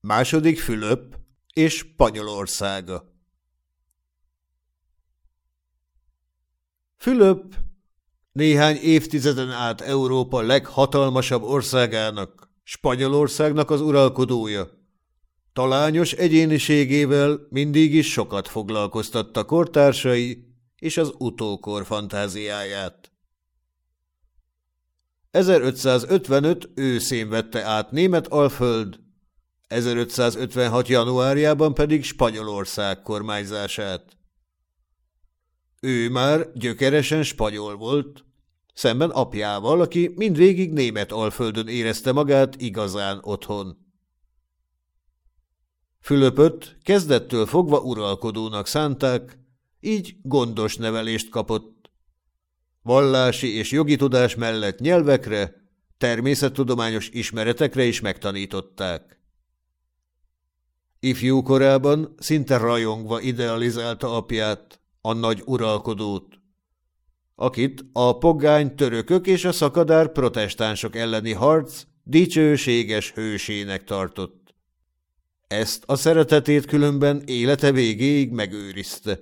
második Fülöp és Spanyolországa. Fülöp néhány évtizeden át Európa leghatalmasabb országának, Spanyolországnak az uralkodója. Talányos egyéniségével mindig is sokat foglalkoztatta kortársai és az utókor fantáziáját. 1555 őszén vette át Német Alföld, 1556. januárjában pedig Spanyolország kormányzását. Ő már gyökeresen spanyol volt, szemben apjával, aki mindvégig német alföldön érezte magát igazán otthon. Fülöpöt kezdettől fogva uralkodónak szánták, így gondos nevelést kapott. Vallási és jogi tudás mellett nyelvekre, természettudományos ismeretekre is megtanították. Ifjú korában szinte rajongva idealizálta apját, a nagy uralkodót, akit a pogány törökök és a szakadár protestánsok elleni harc dicsőséges hősének tartott. Ezt a szeretetét különben élete végéig megőrizte.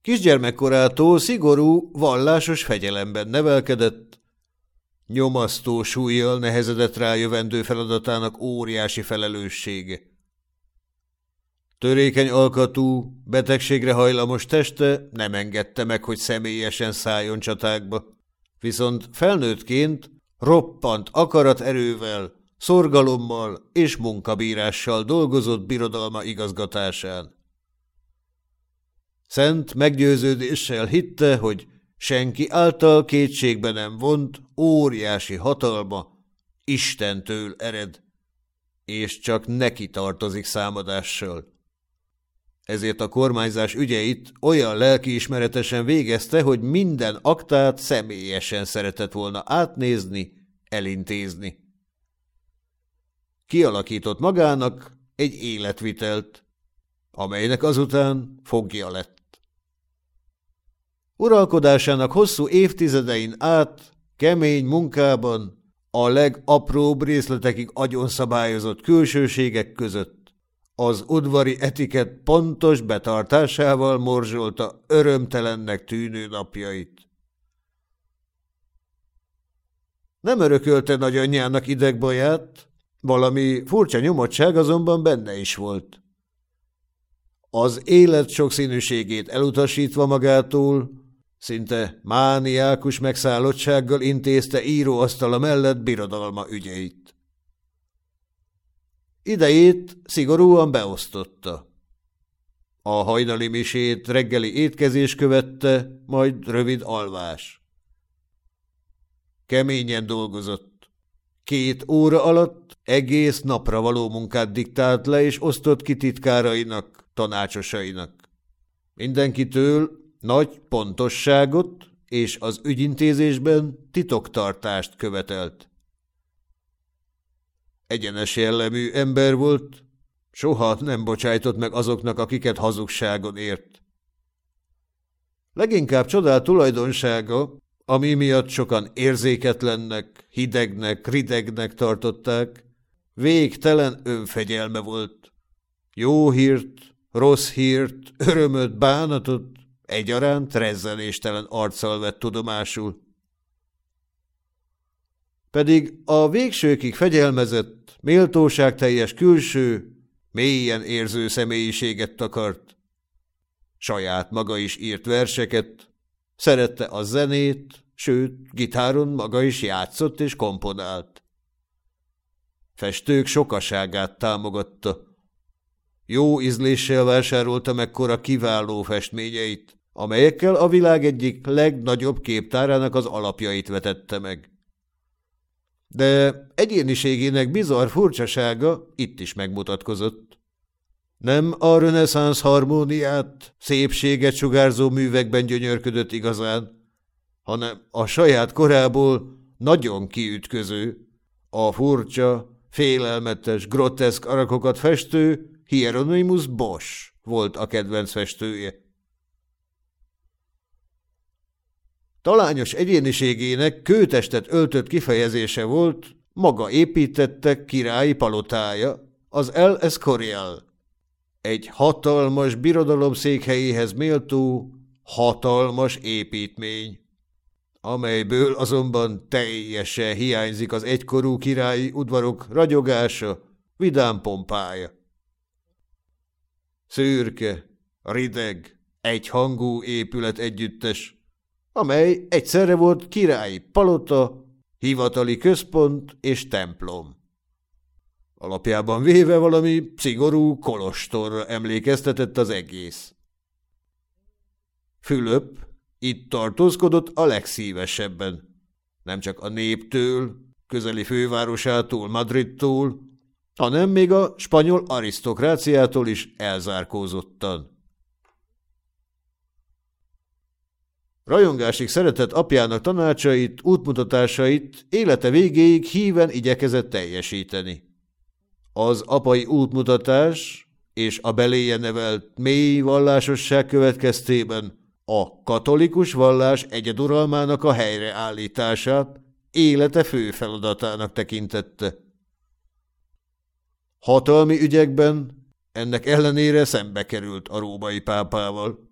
Kisgyermekkorától szigorú, vallásos fegyelemben nevelkedett, nyomasztó súlyjal nehezedett rá jövendő feladatának óriási felelőssége. Törékeny alkatú, betegségre hajlamos teste nem engedte meg, hogy személyesen szálljon csatákba, viszont felnőttként roppant akaraterővel, szorgalommal és munkabírással dolgozott birodalma igazgatásán. Szent meggyőződéssel hitte, hogy senki által kétségbe nem vont óriási hatalma Istentől ered, és csak neki tartozik számadással. Ezért a kormányzás ügyeit olyan lelkiismeretesen végezte, hogy minden aktát személyesen szeretett volna átnézni, elintézni. Kialakított magának egy életvitelt, amelynek azután fogja lett. Uralkodásának hosszú évtizedein át, kemény munkában, a legapróbb részletekig agyonszabályozott külsőségek között, az udvari etiket pontos betartásával morzsolta örömtelennek tűnő napjait. Nem örökölte nagyanyjának idegbaját, valami furcsa nyomottság azonban benne is volt. Az élet sokszínűségét elutasítva magától, Szinte mániákus megszállottsággal intézte íróasztala mellett birodalma ügyeit. Idejét szigorúan beosztotta. A hajnali misét reggeli étkezés követte, majd rövid alvás. Keményen dolgozott. Két óra alatt egész napra való munkát diktált le, és osztott ki titkárainak, tanácsosainak. Mindenkitől nagy pontosságot és az ügyintézésben titoktartást követelt. Egyenes jellemű ember volt, soha nem bocsájtott meg azoknak, akiket hazugságon ért. Leginkább csodált tulajdonsága, ami miatt sokan érzéketlennek, hidegnek, ridegnek tartották, végtelen önfegyelme volt. Jó hírt, rossz hírt, örömöt, bánatot egyaránt rezzeléstelen arccal vett tudomásul. Pedig a végsőkig fegyelmezett, méltóságteljes külső, mélyen érző személyiséget takart. Saját maga is írt verseket, szerette a zenét, sőt, gitáron maga is játszott és komponált. Festők sokaságát támogatta. Jó ízléssel vásárolta mekkora kiváló festményeit, amelyekkel a világ egyik legnagyobb képtárának az alapjait vetette meg. De egyéniségének bizarr furcsasága itt is megmutatkozott. Nem a reneszánsz harmóniát, szépséget sugárzó művekben gyönyörködött igazán, hanem a saját korából nagyon kiütköző, a furcsa, félelmetes, groteszk arakokat festő Hieronymus Bosch volt a kedvenc festője. Talányos egyéniségének kőtestet öltött kifejezése volt, maga építette királyi palotája, az El Escorial. Egy hatalmas birodalom székhelyéhez méltó, hatalmas építmény, amelyből azonban teljesen hiányzik az egykorú királyi udvarok ragyogása, vidám pompája. Szürke, rideg, egyhangú épület együttes, amely egyszerre volt királyi palota, hivatali központ és templom. Alapjában véve valami szigorú kolostorra emlékeztetett az egész. Fülöp itt tartózkodott a legszívesebben. Nem csak a néptől, közeli fővárosától, Madridtól, hanem még a spanyol arisztokráciától is elzárkózottan. Rajongásig szeretett apjának tanácsait, útmutatásait élete végéig híven igyekezett teljesíteni. Az apai útmutatás és a beléje nevelt mély vallásosság következtében a katolikus vallás egyeduralmának a helyreállítását élete fő feladatának tekintette. Hatalmi ügyekben ennek ellenére szembe került a római pápával.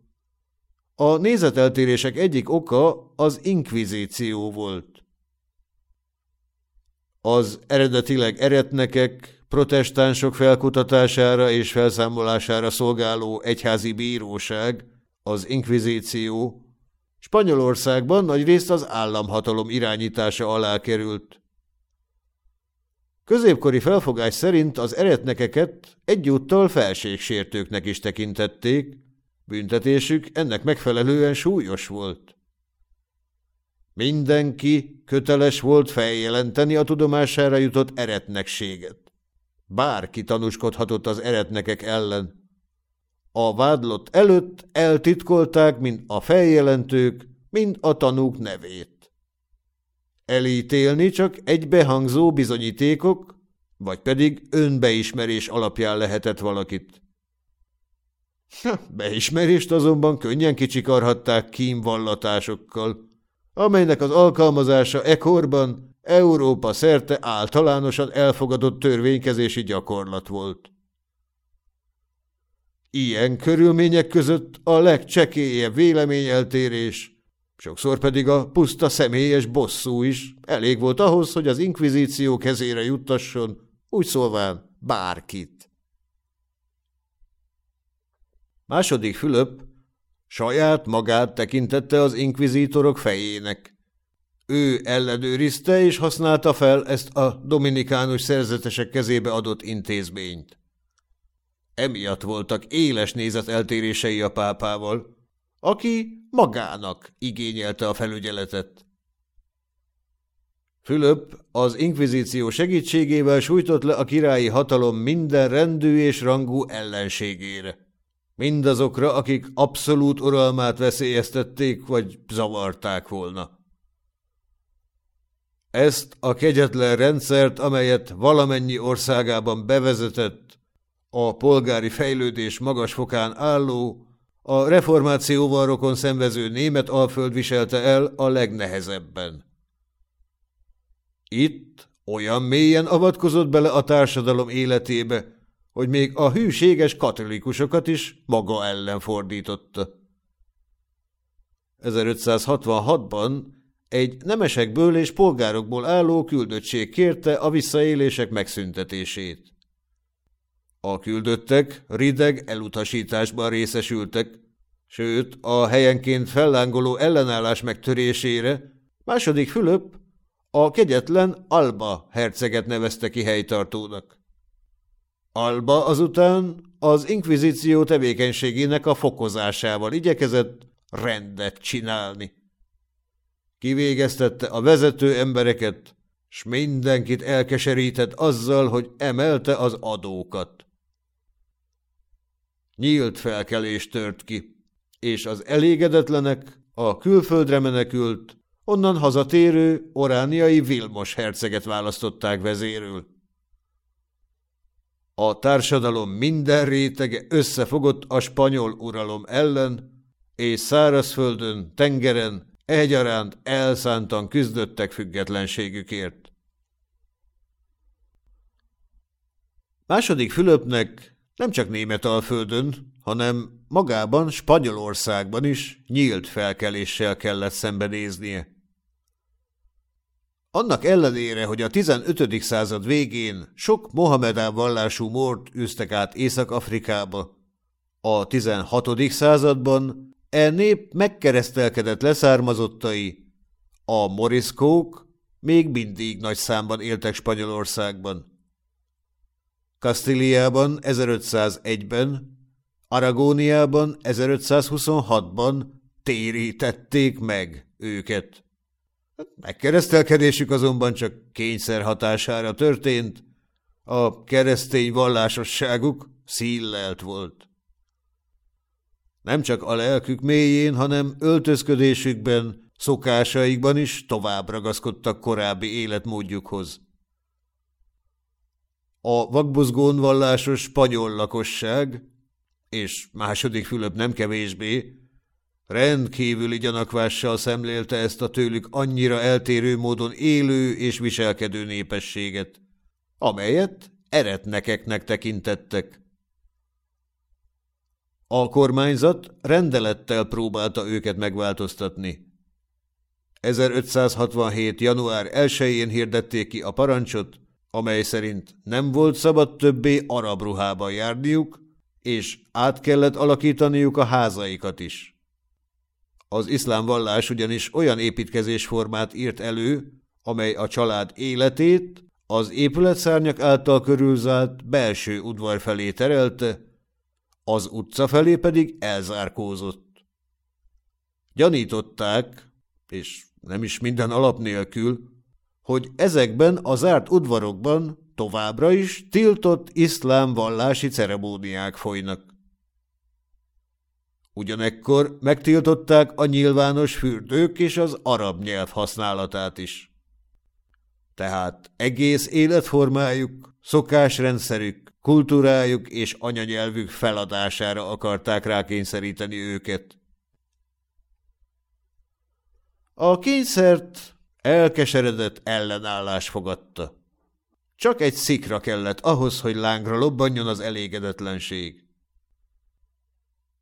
A nézeteltérések egyik oka az inkvizíció volt. Az eredetileg eretnekek, protestánsok felkutatására és felszámolására szolgáló egyházi bíróság, az inkvizíció, Spanyolországban nagyrészt az államhatalom irányítása alá került. Középkori felfogás szerint az eretnekeket egyúttal felségsértőknek is tekintették, Büntetésük ennek megfelelően súlyos volt. Mindenki köteles volt feljelenteni a tudomására jutott eretnekséget. Bárki tanúskodhatott az eretnekek ellen. A vádlott előtt eltitkolták mind a feljelentők, mind a tanúk nevét. Elítélni csak egybehangzó bizonyítékok, vagy pedig önbeismerés alapján lehetett valakit. Beismerést azonban könnyen kicsikarhatták kímvallatásokkal, amelynek az alkalmazása ekorban Európa szerte általánosan elfogadott törvénykezési gyakorlat volt. Ilyen körülmények között a legcsekélyebb véleményeltérés, sokszor pedig a puszta személyes bosszú is elég volt ahhoz, hogy az inkvizíció kezére juttasson, úgy szólván bárkit. Második Fülöp saját magát tekintette az inkvizítorok fejének. Ő ellenőrizte és használta fel ezt a dominikánus szerzetesek kezébe adott intézményt. Emiatt voltak éles nézeteltérései a pápával, aki magának igényelte a felügyeletet. Fülöp az inkvizíció segítségével sújtott le a királyi hatalom minden rendű és rangú ellenségére mindazokra, akik abszolút uralmát veszélyeztették vagy zavarták volna. Ezt a kegyetlen rendszert, amelyet valamennyi országában bevezetett, a polgári fejlődés magas fokán álló, a reformációval rokon szenvező német alföld viselte el a legnehezebben. Itt olyan mélyen avatkozott bele a társadalom életébe, hogy még a hűséges katolikusokat is maga ellen fordította. 1566-ban egy nemesekből és polgárokból álló küldöttség kérte a visszaélések megszüntetését. A küldöttek rideg elutasításban részesültek, sőt a helyenként fellángoló ellenállás megtörésére második Fülöp a kegyetlen Alba herceget nevezte ki helytartónak. Alba azután az inkvizíció tevékenységének a fokozásával igyekezett rendet csinálni. Kivégeztette a vezető embereket, s mindenkit elkeserített azzal, hogy emelte az adókat. Nyílt felkelés tört ki, és az elégedetlenek, a külföldre menekült, onnan hazatérő orániai Vilmos herceget választották vezérül. A társadalom minden rétege összefogott a spanyol uralom ellen, és szárazföldön, tengeren egyaránt elszántan küzdöttek függetlenségükért. Második Fülöpnek nem csak Németalföldön, hanem magában Spanyolországban is nyílt felkeléssel kellett szembenéznie. Annak ellenére, hogy a 15. század végén sok Mohamedán vallású mort üztek át Észak-Afrikába, a 16. században e nép megkeresztelkedett leszármazottai, a moriszkók még mindig nagy számban éltek Spanyolországban. Kasztíliában 1501-ben, Aragóniában 1526-ban térítették meg őket. Megkeresztelkedésük azonban csak kényszer hatására történt, a keresztény vallásosságuk szíllelt volt. Nem csak a lelkük mélyén, hanem öltözködésükben, szokásaikban is tovább ragaszkodtak korábbi életmódjukhoz. A vakbozgón vallásos spanyol lakosság, és második Fülöp nem kevésbé, rendkívüli gyanakvással szemlélte ezt a tőlük annyira eltérő módon élő és viselkedő népességet, amelyet eretnekeknek tekintettek. A kormányzat rendelettel próbálta őket megváltoztatni. 1567. január 1-én hirdették ki a parancsot, amely szerint nem volt szabad többé arab ruhában járniuk, és át kellett alakítaniuk a házaikat is. Az iszlám vallás ugyanis olyan építkezésformát írt elő, amely a család életét az épületszárnyak által körülzárt belső udvar felé terelte, az utca felé pedig elzárkózott. Gyanították, és nem is minden alap nélkül, hogy ezekben a zárt udvarokban továbbra is tiltott iszlám vallási ceremóniák folynak. Ugyanekkor megtiltották a nyilvános fürdők és az arab nyelv használatát is. Tehát egész életformájuk, szokásrendszerük, kultúrájuk és anyanyelvük feladására akarták rákényszeríteni őket. A kényszert elkeseredett ellenállás fogadta. Csak egy szikra kellett ahhoz, hogy lángra lobbanjon az elégedetlenség.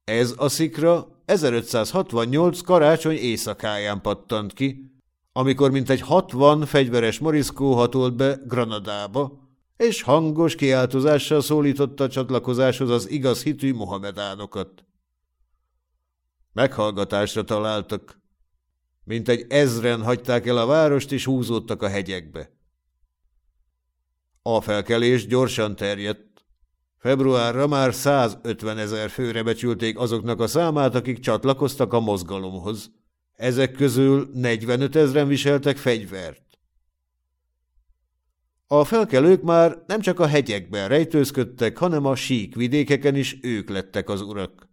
Ez a szikra 1568 karácsony éjszakáján pattant ki, amikor mintegy 60 fegyveres moriszkó hatolt be Granadába, és hangos kiáltozással szólította a csatlakozáshoz az igaz hitű mohamedánokat. Meghallgatásra találtak. Mintegy ezren hagyták el a várost, és húzódtak a hegyekbe. A felkelés gyorsan terjedt. Februárra már 150 ezer főre becsülték azoknak a számát, akik csatlakoztak a mozgalomhoz. Ezek közül 45 ezren viseltek fegyvert. A felkelők már nem csak a hegyekben rejtőzködtek, hanem a sík vidékeken is ők lettek az urak.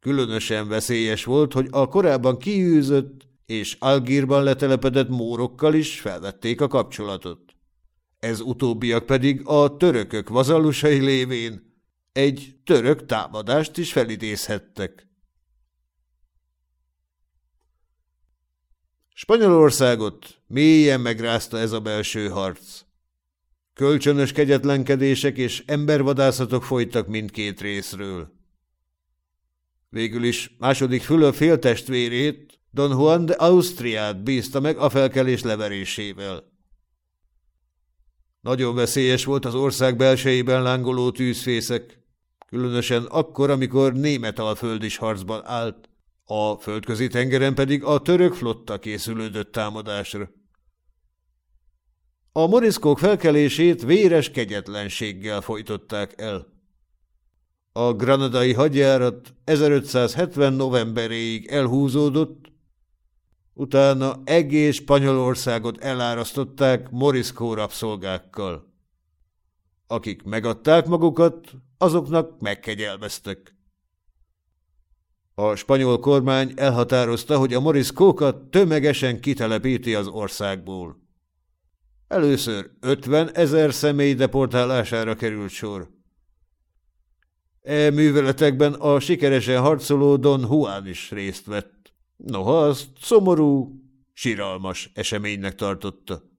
Különösen veszélyes volt, hogy a korábban kiűzött és Algírban letelepedett mórokkal is felvették a kapcsolatot. Ez utóbbiak pedig a törökök vazallusai lévén egy török támadást is felidézhettek. Spanyolországot mélyen megrázta ez a belső harc. Kölcsönös kegyetlenkedések és embervadászatok folytak mindkét részről. Végül is második Fülöp féltestvérét, Don Juan de Austriát bízta meg a felkelés leverésével. Nagyon veszélyes volt az ország belsejében lángoló tűzfészek, különösen akkor, amikor német alföld is harcban állt, a földközi tengeren pedig a török flotta készülődött támadásra. A moriszkók felkelését véres kegyetlenséggel folytották el. A granadai hadjárat 1570 novemberéig elhúzódott, Utána egész Spanyolországot elárasztották Moriszkó rabszolgákkal. Akik megadták magukat, azoknak megkegyelmeztek. A spanyol kormány elhatározta, hogy a moriszkókat tömegesen kitelepíti az országból. Először 50 ezer személy deportálására került sor. E műveletekben a sikeresen harcoló Don Juan is részt vett. Noha azt szomorú, siralmas eseménynek tartotta.